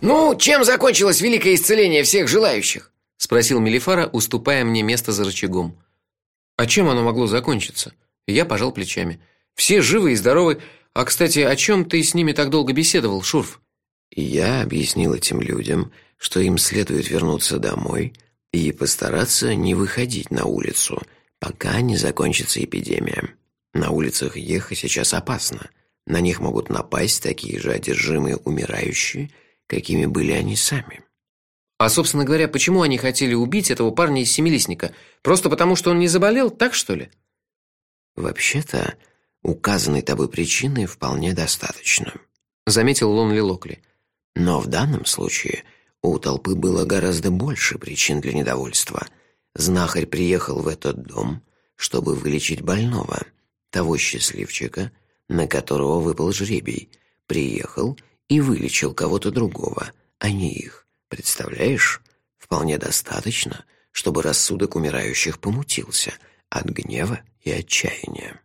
Ну, чем закончилось великое исцеление всех желающих? спросил Мелифара, уступая мне место за рычагом. А чем оно могло закончиться? Я пожал плечами. Все живы и здоровы. А, кстати, о чем ты с ними так долго беседовал, Шурф? Я объяснил этим людям, что им следует вернуться домой и постараться не выходить на улицу, пока не закончится эпидемия. На улицах ехать сейчас опасно. На них могут напасть такие же одержимые умирающие, какими были они сами. А, собственно говоря, почему они хотели убить этого парня из Семилистника? Просто потому, что он не заболел, так что ли? Вообще-то, указанной тобой причины вполне достаточно, заметил Лонли Локли. Но в данном случае у толпы было гораздо больше причин для недовольства. Знахарь приехал в этот дом, чтобы вылечить больного, того счастливчика, на которого выпал жребий, приехал и вылечил кого-то другого, а не их. Представляешь? Вполне достаточно, чтобы рассудок умирающих помутился от гнева и отчаяния.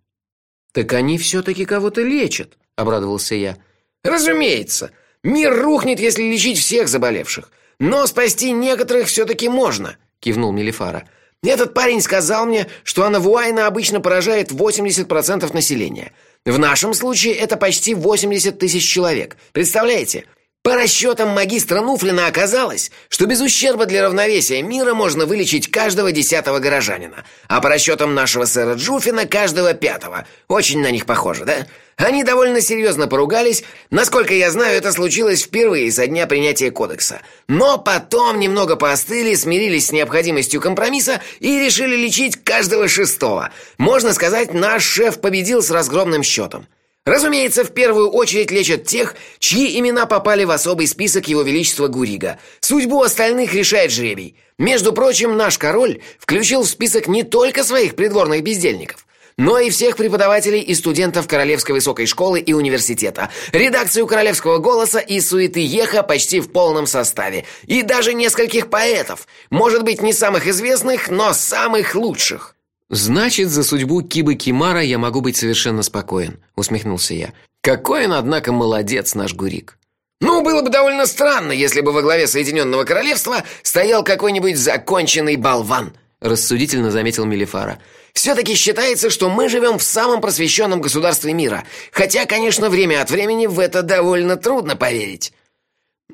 Так они все таки кого-то лечат, обрадовался я. Разумеется. Мир рухнет, если лечить всех заболевших. Но спасти некоторых все таки можно, кивнул Мелифара. Этот парень сказал мне, что анавуайна обычно поражает 80% населения. В нашем случае это почти 80 тысяч человек. Представляете? По расчетам магистра Нуфлина оказалось, что без ущерба для равновесия мира можно вылечить каждого десятого горожанина, а по расчетам нашего сэра Джуфина каждого пятого. Очень на них похоже, да? Они довольно серьезно поругались. Насколько я знаю, это случилось впервые со дня принятия кодекса. Но потом немного поостыли, смирились с необходимостью компромисса и решили лечить каждого шестого. Можно сказать, наш шеф победил с разгромным счетом. Разумеется, в первую очередь лечат тех, чьи имена попали в особый список его величества Гурига. Судьбу остальных решает жребий. Между прочим, наш король включил в список не только своих придворных бездельников, но и всех преподавателей и студентов Королевской высокой школы и университета, редакцию Королевского голоса и суеты Еха почти в полном составе, и даже нескольких поэтов, может быть, не самых известных, но самых лучших. Значит, за судьбу Кибы Кимара я могу быть совершенно спокоен, усмехнулся я. Какой он, однако, молодец наш Гурик. Ну, было бы довольно странно, если бы во главе Соединенного Королевства стоял какой-нибудь законченный болван, рассудительно заметил Мелифара. Все-таки считается, что мы живем в самом просвещенном государстве мира. Хотя, конечно, время от времени в это довольно трудно поверить.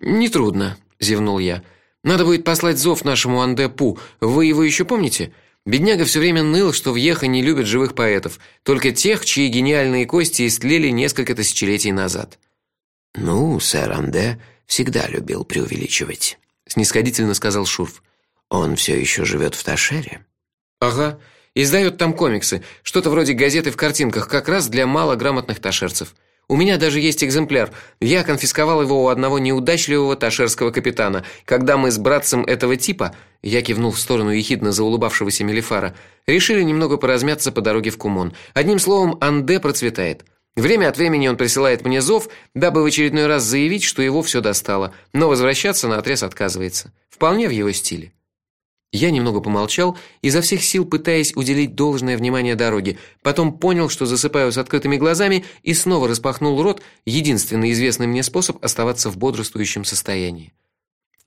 Не трудно, зевнул я. Надо будет послать зов нашему Андепу. Вы его еще помните? Бедняга все время ныл, что в Ехе не любят живых поэтов, только тех, чьи гениальные кости истлели несколько тысячелетий назад. Ну, сэр Анде всегда любил преувеличивать, снисходительно сказал Шурф. Он все еще живет в Ташере. Ага, издает там комиксы, что-то вроде газеты в картинках, как раз для малограмотных ташерцев. У меня даже есть экземпляр. Я конфисковал его у одного неудачливого ташерского капитана, когда мы с братцем этого типа, я кивнул в сторону ехидно заулыбавшегося Мелифара, решили немного поразмяться по дороге в Кумон. Одним словом, Анде процветает. Время от времени он присылает мне зов, дабы в очередной раз заявить, что его все достало, но возвращаться на отрез отказывается. Вполне в его стиле. Я немного помолчал, изо всех сил пытаясь уделить должное внимание дороге. Потом понял, что засыпаю с открытыми глазами и снова распахнул рот, единственный известный мне способ оставаться в бодрствующем состоянии.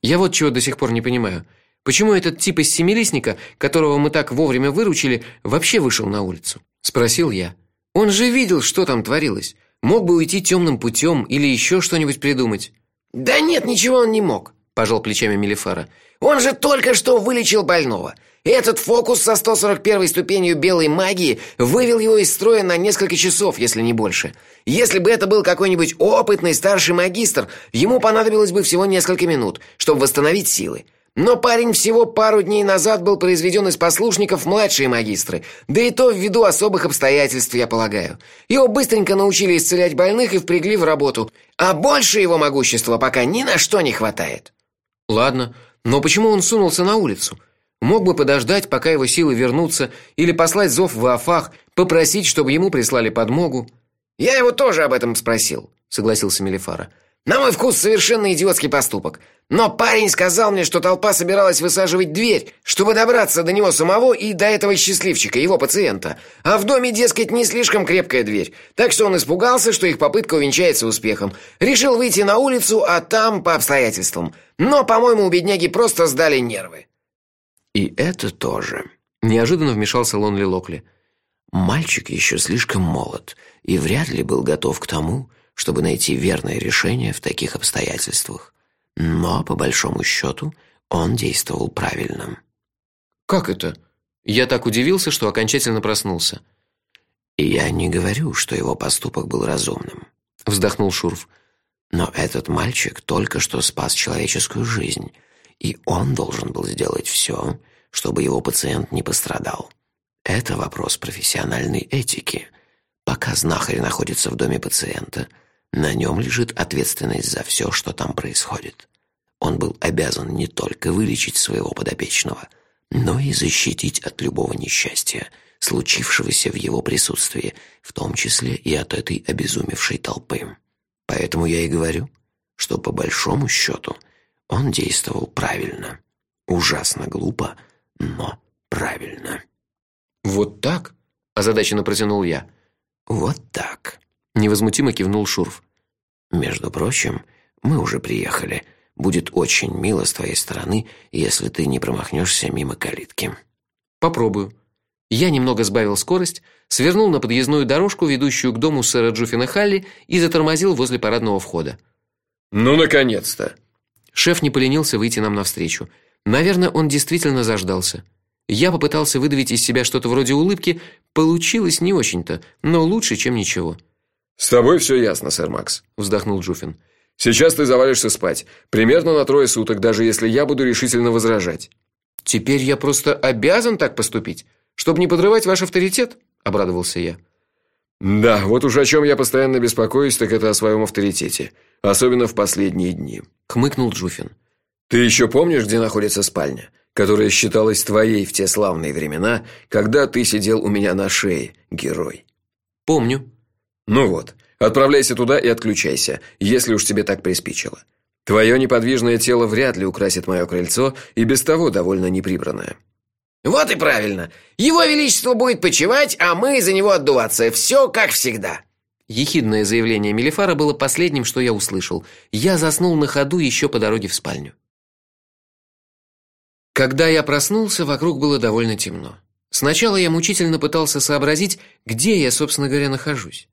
Я вот чего до сих пор не понимаю. Почему этот тип из семилистника, которого мы так вовремя выручили, вообще вышел на улицу? спросил я. Он же видел, что там творилось. Мог бы уйти темным путем или еще что-нибудь придумать. Да нет, ничего он не мог, пожал плечами Мелифара. Он же только что вылечил больного. Этот фокус со 141 ступенью белой магии вывел его из строя на несколько часов, если не больше. Если бы это был какой-нибудь опытный старший магистр, ему понадобилось бы всего несколько минут, чтобы восстановить силы. Но парень всего пару дней назад был произведен из послушников младшие магистры, да и то ввиду особых обстоятельств, я полагаю. Его быстренько научили исцелять больных и впрягли в работу, а больше его могущества пока ни на что не хватает. Ладно, но почему он сунулся на улицу? Мог бы подождать, пока его силы вернутся, или послать зов в Афах, попросить, чтобы ему прислали подмогу. Я его тоже об этом спросил, согласился Мелифара. На мой вкус совершенно идиотский поступок. Но парень сказал мне, что толпа собиралась высаживать дверь, чтобы добраться до него самого и до этого счастливчика, его пациента. А в доме, дескать, не слишком крепкая дверь. Так что он испугался, что их попытка увенчается успехом. Решил выйти на улицу, а там по обстоятельствам. Но, по-моему, у бедняги просто сдали нервы. И это тоже. Неожиданно вмешался Лонли Локли. Мальчик еще слишком молод и вряд ли был готов к тому, чтобы найти верное решение в таких обстоятельствах. Но, по большому счету, он действовал правильно. «Как это?» Я так удивился, что окончательно проснулся. «И я не говорю, что его поступок был разумным», — вздохнул Шурф. «Но этот мальчик только что спас человеческую жизнь, и он должен был сделать все, чтобы его пациент не пострадал. Это вопрос профессиональной этики. Пока знахарь находится в доме пациента, на нем лежит ответственность за все, что там происходит. Он был обязан не только вылечить своего подопечного, но и защитить от любого несчастья, случившегося в его присутствии, в том числе и от этой обезумевшей толпы. Поэтому я и говорю, что по большому счету он действовал правильно. Ужасно глупо, но правильно. «Вот так?» – озадаченно протянул я. «Вот так», – невозмутимо кивнул Шурф. «Между прочим, мы уже приехали». Будет очень мило с твоей стороны, если ты не промахнешься мимо калитки. Попробую. Я немного сбавил скорость, свернул на подъездную дорожку, ведущую к дому сэра Джуффина Халли, и затормозил возле парадного входа. Ну наконец-то. Шеф не поленился выйти нам навстречу. Наверное, он действительно заждался. Я попытался выдавить из себя что-то вроде улыбки, получилось не очень-то, но лучше, чем ничего. С тобой все ясно, сэр Макс, вздохнул Джуффин. Сейчас ты завалишься спать, примерно на трое суток, даже если я буду решительно возражать. Теперь я просто обязан так поступить, чтобы не подрывать ваш авторитет, обрадовался я. Да, вот уж о чем я постоянно беспокоюсь, так это о своем авторитете, особенно в последние дни, хмыкнул Джуфин. Ты еще помнишь, где находится спальня, которая считалась твоей в те славные времена, когда ты сидел у меня на шее, герой? Помню. Ну вот. Отправляйся туда и отключайся, если уж тебе так приспичило. Твое неподвижное тело вряд ли украсит мое крыльцо, и без того довольно неприбранное. Вот и правильно. Его величество будет почивать, а мы за него отдуваться. Все как всегда. Ехидное заявление Мелифара было последним, что я услышал. Я заснул на ходу еще по дороге в спальню. Когда я проснулся, вокруг было довольно темно. Сначала я мучительно пытался сообразить, где я, собственно говоря, нахожусь.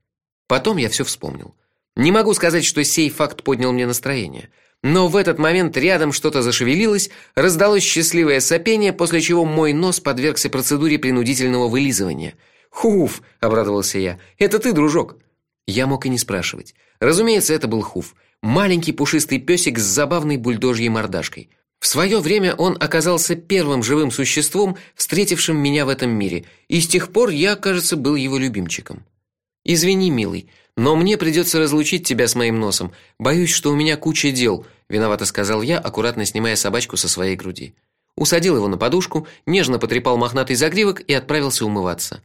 Потом я все вспомнил. Не могу сказать, что сей факт поднял мне настроение, но в этот момент рядом что-то зашевелилось, раздалось счастливое сопение, после чего мой нос подвергся процедуре принудительного вылизывания. "Хуф", обрадовался я. "Это ты, дружок?" Я мог и не спрашивать. Разумеется, это был Хуф, маленький пушистый песик с забавной бульдожьей мордашкой. В свое время он оказался первым живым существом, встретившим меня в этом мире, и с тех пор я, кажется, был его любимчиком. Извини, милый, но мне придется разлучить тебя с моим носом. Боюсь, что у меня куча дел, виновато сказал я, аккуратно снимая собачку со своей груди. Усадил его на подушку, нежно потрепал мохнатый загривок и отправился умываться.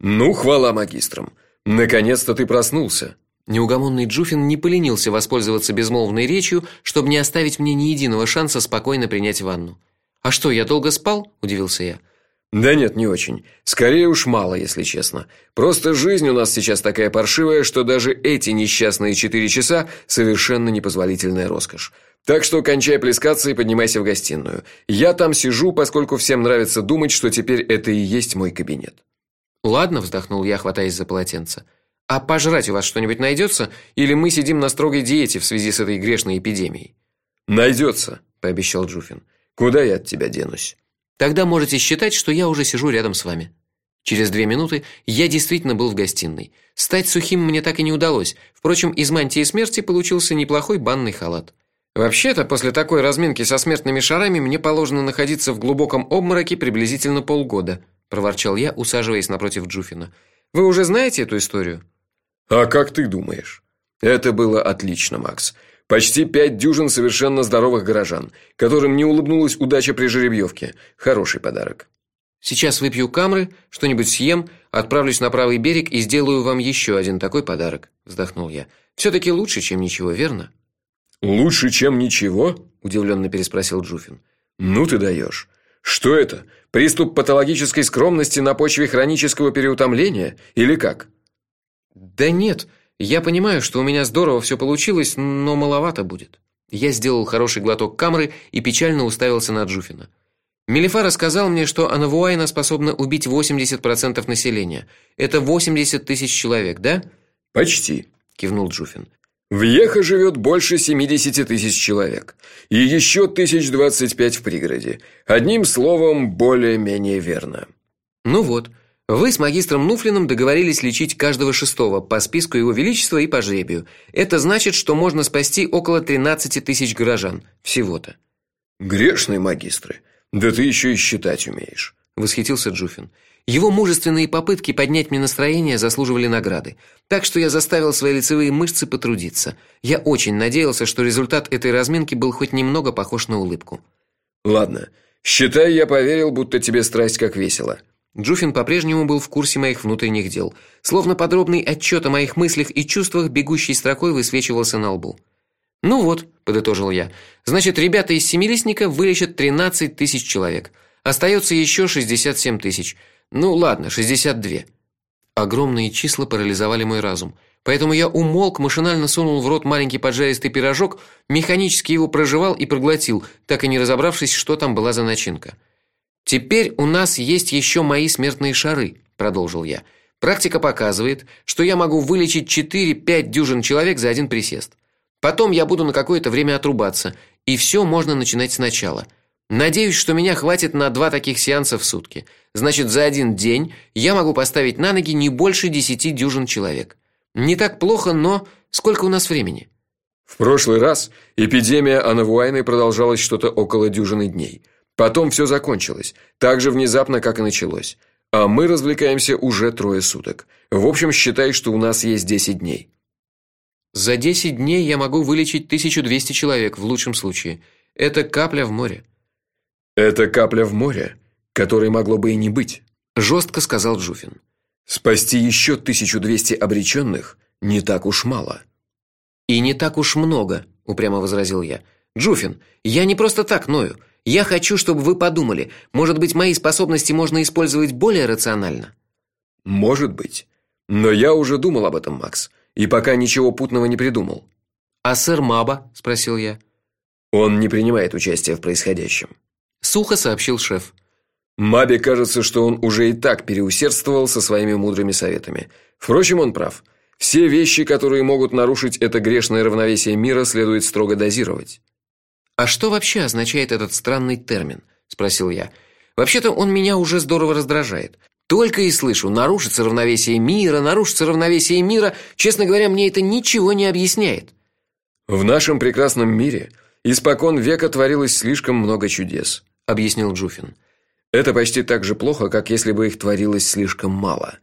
Ну, хвала магистрам. Наконец-то ты проснулся. Неугомонный Джуфин не поленился воспользоваться безмолвной речью, чтобы не оставить мне ни единого шанса спокойно принять ванну. А что, я долго спал? удивился я. Да нет, не очень. Скорее уж мало, если честно. Просто жизнь у нас сейчас такая паршивая, что даже эти несчастные четыре часа совершенно непозволительная роскошь. Так что кончай плескаться и поднимайся в гостиную. Я там сижу, поскольку всем нравится думать, что теперь это и есть мой кабинет. Ладно, вздохнул я, хватаясь за полотенце. А пожрать у вас что-нибудь найдется, или мы сидим на строгой диете в связи с этой грешной эпидемией? Найдется, пообещал Джуфин. Куда я от тебя денусь? Тогда можете считать, что я уже сижу рядом с вами. Через две минуты я действительно был в гостиной. Стать сухим мне так и не удалось. Впрочем, из мантии смерти получился неплохой банный халат. Вообще-то, после такой разминки со смертными шарами мне положено находиться в глубоком обмороке приблизительно полгода, проворчал я, усаживаясь напротив Джуфина. Вы уже знаете эту историю? А как ты думаешь? Это было отлично, Макс. Почти пять дюжин совершенно здоровых горожан, которым не улыбнулась удача при жеребьевке. Хороший подарок. Сейчас выпью камры, что-нибудь съем, отправлюсь на правый берег и сделаю вам еще один такой подарок, вздохнул я. все таки лучше, чем ничего, верно? Лучше, чем ничего? удивленно переспросил Джуфин. Ну ты даешь. Что это? Приступ патологической скромности на почве хронического переутомления или как? Да нет, я понимаю, что у меня здорово все получилось, но маловато будет. Я сделал хороший глоток камры и печально уставился на Джуфина. Мелифа рассказал мне, что Анавуайна способна убить 80% населения. Это 80 тысяч человек, да? Почти, кивнул Джуфин. В Ехо живет больше 70 тысяч человек, и еще тысяч двадцать пять в пригороде. Одним словом, более-менее верно. Ну вот, вы с магистром Нуфлиным договорились лечить каждого шестого по списку его величества и по жребию. Это значит, что можно спасти около 13 тысяч горожан всего-то. Грешные магистры. Да ты еще и считать умеешь, восхитился Джуфин. Его мужественные попытки поднять мне настроение заслуживали награды. Так что я заставил свои лицевые мышцы потрудиться. Я очень надеялся, что результат этой разминки был хоть немного похож на улыбку. Ладно, считай, я поверил, будто тебе страсть как весело. Джуфин по-прежнему был в курсе моих внутренних дел, словно подробный отчет о моих мыслях и чувствах бегущей строкой высвечивался на лбу. Ну вот, подытожил я. Значит, ребята из Семилистника вылечат 13 тысяч человек. Остается еще 67 тысяч. Ну ладно, 62. Огромные числа парализовали мой разум. Поэтому я умолк, машинально сунул в рот маленький поджаристый пирожок, механически его прожевал и проглотил, так и не разобравшись, что там была за начинка. Теперь у нас есть еще мои смертные шары, продолжил я. Практика показывает, что я могу вылечить 4-5 дюжин человек за один присест. Потом я буду на какое-то время отрубаться, и все можно начинать сначала. Надеюсь, что меня хватит на два таких сеанса в сутки. Значит, за один день я могу поставить на ноги не больше десяти дюжин человек. Не так плохо, но сколько у нас времени? В прошлый раз эпидемия анавуайны продолжалась что-то около дюжины дней. Потом все закончилось, так же внезапно, как и началось. А мы развлекаемся уже трое суток. В общем, считай, что у нас есть 10 дней. За 10 дней я могу вылечить 1200 человек в лучшем случае. Это капля в море. Это капля в море, которой могло бы и не быть, жестко сказал Джуфин. Спасти еще 1200 обреченных не так уж мало. И не так уж много, упрямо возразил я. Джуфин, я не просто так ною. Я хочу, чтобы вы подумали, может быть, мои способности можно использовать более рационально. Может быть. Но я уже думал об этом, Макс, и пока ничего путного не придумал. А сэр Маба, спросил я. Он не принимает участия в происходящем сухо сообщил шеф. Мабе кажется, что он уже и так переусердствовал со своими мудрыми советами. Впрочем, он прав. Все вещи, которые могут нарушить это грешное равновесие мира, следует строго дозировать. А что вообще означает этот странный термин, спросил я. Вообще-то он меня уже здорово раздражает. Только и слышу: нарушится равновесие мира, нарушится равновесие мира. Честно говоря, мне это ничего не объясняет. В нашем прекрасном мире испокон века творилось слишком много чудес объяснил Джуфин. Это почти так же плохо, как если бы их творилось слишком мало.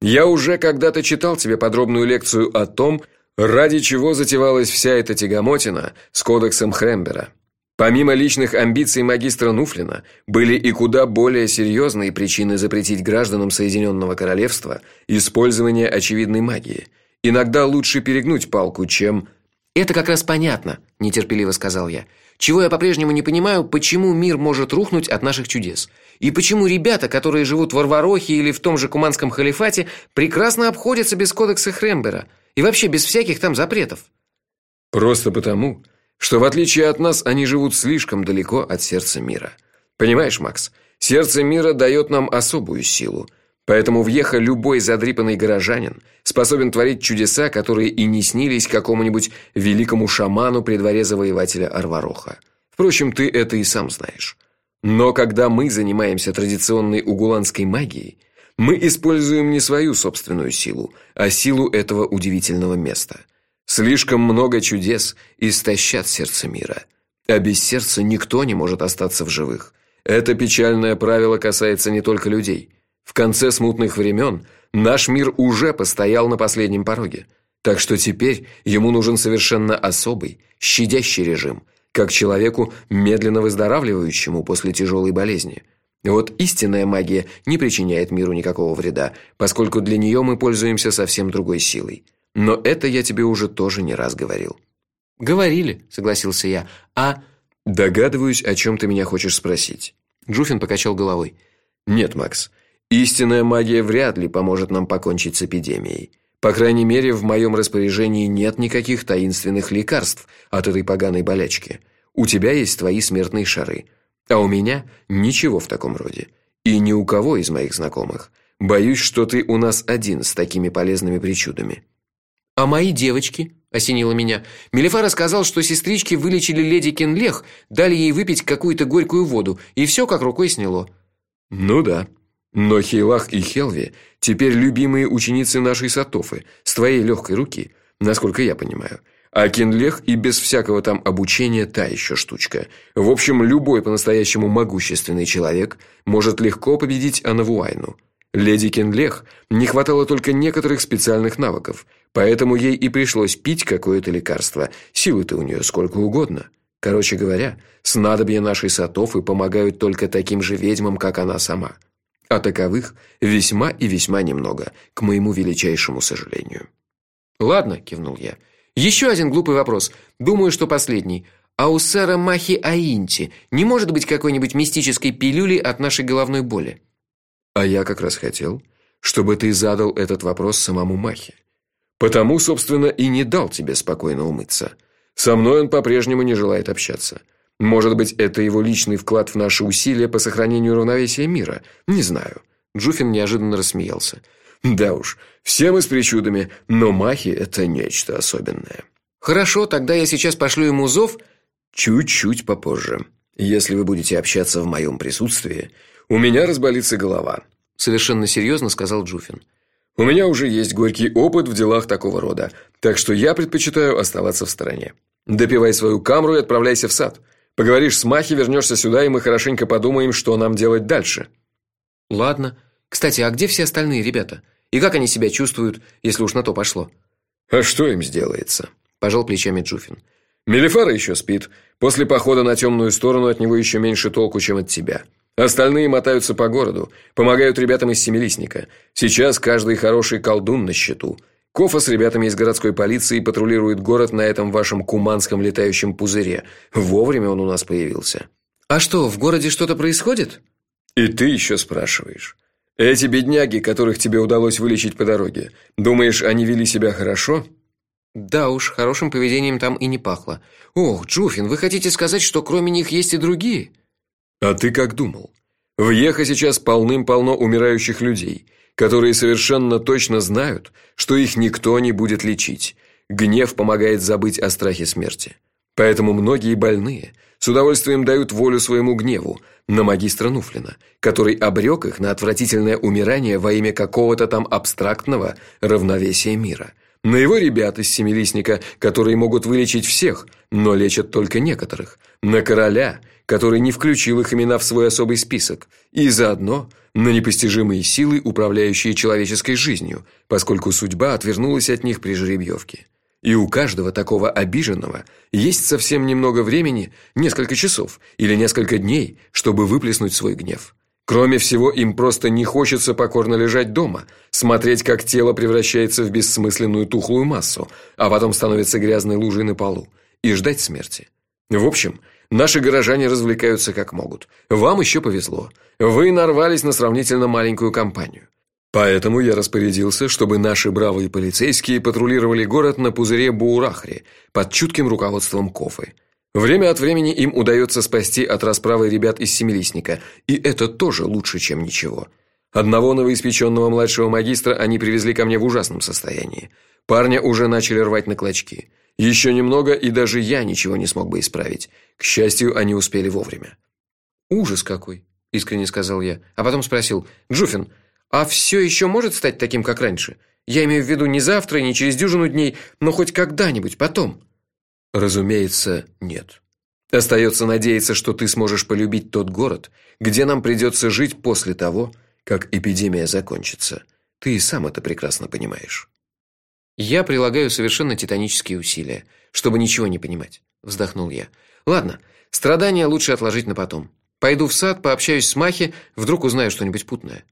Я уже когда-то читал тебе подробную лекцию о том, ради чего затевалась вся эта тягомотина с кодексом Хрембера. Помимо личных амбиций магистра Нуфлина, были и куда более серьезные причины запретить гражданам Соединенного королевства использование очевидной магии. Иногда лучше перегнуть палку, чем Это как раз понятно, нетерпеливо сказал я. Чего я по-прежнему не понимаю, почему мир может рухнуть от наших чудес? И почему ребята, которые живут в Варварохе или в том же Куманском халифате, прекрасно обходятся без кодекса Хрембера и вообще без всяких там запретов? Просто потому, что в отличие от нас, они живут слишком далеко от сердца мира. Понимаешь, Макс? Сердце мира дает нам особую силу. Поэтому въеха любой задрипанный горожанин способен творить чудеса, которые и не снились какому-нибудь великому шаману при дворе завоевателя Арвароха. Впрочем, ты это и сам знаешь. Но когда мы занимаемся традиционной угуланской магией, мы используем не свою собственную силу, а силу этого удивительного места. Слишком много чудес истощат сердце мира, а без сердца никто не может остаться в живых. Это печальное правило касается не только людей. В конце смутных времен наш мир уже постоял на последнем пороге. Так что теперь ему нужен совершенно особый, щадящий режим, как человеку, медленно выздоравливающему после тяжелой болезни. Вот истинная магия не причиняет миру никакого вреда, поскольку для нее мы пользуемся совсем другой силой. Но это я тебе уже тоже не раз говорил. Говорили, согласился я. А догадываюсь, о чем ты меня хочешь спросить. Джуфин покачал головой. Нет, Макс. Истинная магия вряд ли поможет нам покончить с эпидемией. По крайней мере, в моем распоряжении нет никаких таинственных лекарств от этой поганой болячки. У тебя есть твои смертные шары, а у меня ничего в таком роде. И ни у кого из моих знакомых. Боюсь, что ты у нас один с такими полезными причудами. А мои девочки, осенило меня. Мелифара сказал, что сестрички вылечили леди Кенлех, дали ей выпить какую-то горькую воду, и все как рукой сняло. Ну да. Но Хейлах и Хелви теперь любимые ученицы нашей Сатофы, с твоей легкой руки, насколько я понимаю. А Кенлех и без всякого там обучения та еще штучка. В общем, любой по-настоящему могущественный человек может легко победить Анавуайну. Леди Кенлех не хватало только некоторых специальных навыков, поэтому ей и пришлось пить какое-то лекарство. Силы-то у нее сколько угодно. Короче говоря, снадобья нашей Сатофы помогают только таким же ведьмам, как она сама. А таковых весьма и весьма немного, к моему величайшему сожалению. Ладно, кивнул я. Еще один глупый вопрос. Думаю, что последний. А у сэра Махи Аинти не может быть какой-нибудь мистической пилюли от нашей головной боли? А я как раз хотел, чтобы ты задал этот вопрос самому Махе. Потому, собственно, и не дал тебе спокойно умыться. Со мной он по-прежнему не желает общаться. Может быть, это его личный вклад в наши усилия по сохранению равновесия мира? Не знаю. Джуфин неожиданно рассмеялся. Да уж, все мы с причудами, но Махи это нечто особенное. Хорошо, тогда я сейчас пошлю ему зов чуть-чуть попозже. Если вы будете общаться в моем присутствии, у меня разболится голова, совершенно серьезно сказал Джуфин. У меня уже есть горький опыт в делах такого рода, так что я предпочитаю оставаться в стороне. Допивай свою камру и отправляйся в сад. Поговоришь с Махи, вернешься сюда, и мы хорошенько подумаем, что нам делать дальше. Ладно. Кстати, а где все остальные ребята? И как они себя чувствуют, если уж на то пошло? А что им сделается? пожал плечами Джуфин. Мелифара еще спит. После похода на темную сторону от него еще меньше толку, чем от тебя. Остальные мотаются по городу, помогают ребятам из Семилистника. Сейчас каждый хороший колдун на счету. Кофа с ребятами из городской полиции патрулирует город на этом вашем куманском летающем пузыре. Вовремя он у нас появился. А что, в городе что-то происходит? И ты еще спрашиваешь. Эти бедняги, которых тебе удалось вылечить по дороге, думаешь, они вели себя хорошо? Да уж, хорошим поведением там и не пахло. Ох, Джуфин, вы хотите сказать, что кроме них есть и другие? А ты как думал? В Ехо сейчас полным-полно умирающих людей, которые совершенно точно знают, что их никто не будет лечить. Гнев помогает забыть о страхе смерти. Поэтому многие больные с удовольствием дают волю своему гневу на магистра Нуфлина, который обрек их на отвратительное умирание во имя какого-то там абстрактного равновесия мира. На его ребят из семилистника, которые могут вылечить всех, но лечат только некоторых. На короля – который не включил их имена в свой особый список, и заодно на непостижимые силы, управляющие человеческой жизнью, поскольку судьба отвернулась от них при жеребьевке. И у каждого такого обиженного есть совсем немного времени, несколько часов или несколько дней, чтобы выплеснуть свой гнев. Кроме всего, им просто не хочется покорно лежать дома, смотреть, как тело превращается в бессмысленную тухлую массу, а потом становится грязной лужей на полу, и ждать смерти. В общем, Наши горожане развлекаются как могут. Вам еще повезло. Вы нарвались на сравнительно маленькую компанию. Поэтому я распорядился, чтобы наши бравые полицейские патрулировали город на пузыре Буурахри под чутким руководством Кофы. Время от времени им удается спасти от расправы ребят из Семилистника, и это тоже лучше, чем ничего. Одного новоиспеченного младшего магистра они привезли ко мне в ужасном состоянии. Парня уже начали рвать на клочки. Еще немного, и даже я ничего не смог бы исправить. К счастью, они успели вовремя. Ужас какой, искренне сказал я, а потом спросил: "Джуфин, а все еще может стать таким, как раньше? Я имею в виду не завтра, не через дюжину дней, но хоть когда-нибудь потом". Разумеется, нет. Остается надеяться, что ты сможешь полюбить тот город, где нам придется жить после того, как эпидемия закончится. Ты и сам это прекрасно понимаешь. Я прилагаю совершенно титанические усилия, чтобы ничего не понимать, вздохнул я. Ладно, страдания лучше отложить на потом. Пойду в сад, пообщаюсь с Махи, вдруг узнаю что-нибудь путное.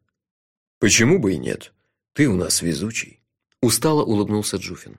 Почему бы и нет? Ты у нас везучий, устало улыбнулся Джуфин.